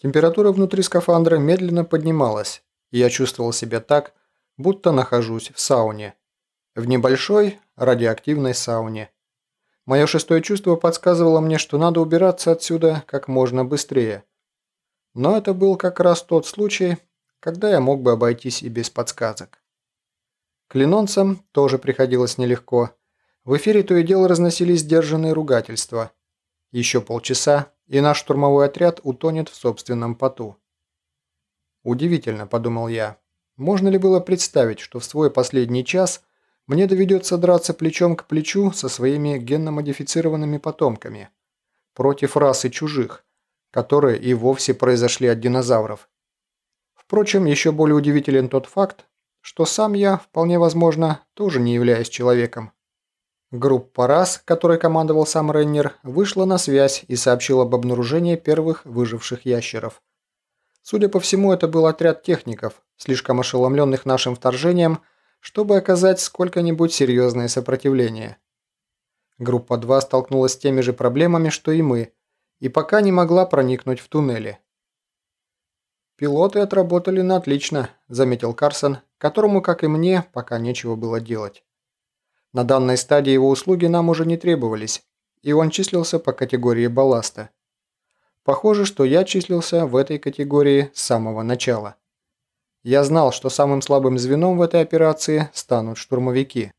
Температура внутри скафандра медленно поднималась, и я чувствовал себя так, будто нахожусь в сауне. В небольшой радиоактивной сауне. Мое шестое чувство подсказывало мне, что надо убираться отсюда как можно быстрее. Но это был как раз тот случай, когда я мог бы обойтись и без подсказок. Клинонцам тоже приходилось нелегко. В эфире то и дело разносились сдержанные ругательства. Еще полчаса, и наш штурмовой отряд утонет в собственном поту. Удивительно, подумал я. Можно ли было представить, что в свой последний час мне доведется драться плечом к плечу со своими генно-модифицированными потомками против расы чужих, которые и вовсе произошли от динозавров. Впрочем, еще более удивителен тот факт, что сам я, вполне возможно, тоже не являюсь человеком. Группа РАС, которой командовал сам Реннер, вышла на связь и сообщила об обнаружении первых выживших ящеров. Судя по всему, это был отряд техников, слишком ошеломленных нашим вторжением, чтобы оказать сколько-нибудь серьезное сопротивление. Группа 2 столкнулась с теми же проблемами, что и мы, и пока не могла проникнуть в туннели. «Пилоты отработали на отлично», – заметил Карсон, которому, как и мне, пока нечего было делать. На данной стадии его услуги нам уже не требовались, и он числился по категории балласта. Похоже, что я числился в этой категории с самого начала. Я знал, что самым слабым звеном в этой операции станут штурмовики.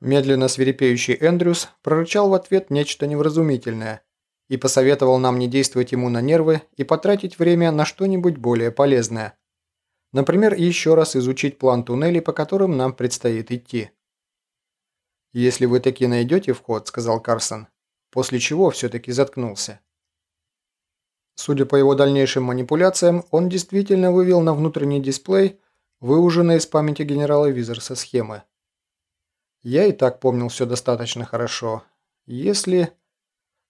Медленно свирепеющий Эндрюс прорычал в ответ нечто невразумительное и посоветовал нам не действовать ему на нервы и потратить время на что-нибудь более полезное. Например, еще раз изучить план туннелей, по которым нам предстоит идти. «Если вы таки найдете вход», – сказал Карсон, после чего все-таки заткнулся. Судя по его дальнейшим манипуляциям, он действительно вывел на внутренний дисплей выуженные из памяти генерала Визерса схемы. Я и так помнил все достаточно хорошо. Если...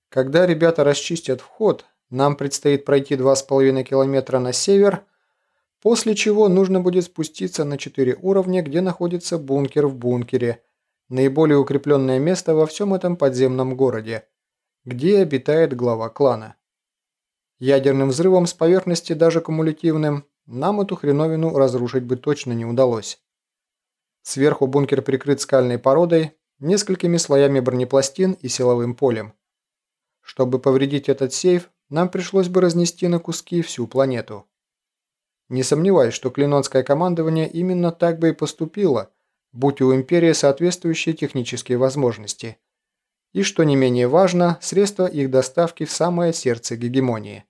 Когда ребята расчистят вход, нам предстоит пройти 2,5 километра на север, после чего нужно будет спуститься на 4 уровня, где находится бункер в бункере – наиболее укрепленное место во всем этом подземном городе, где обитает глава клана. Ядерным взрывом с поверхности, даже кумулятивным, нам эту хреновину разрушить бы точно не удалось. Сверху бункер прикрыт скальной породой, несколькими слоями бронепластин и силовым полем. Чтобы повредить этот сейф, нам пришлось бы разнести на куски всю планету. Не сомневаюсь, что клинонское командование именно так бы и поступило – будь у империи соответствующие технические возможности. И, что не менее важно, средства их доставки в самое сердце гегемонии.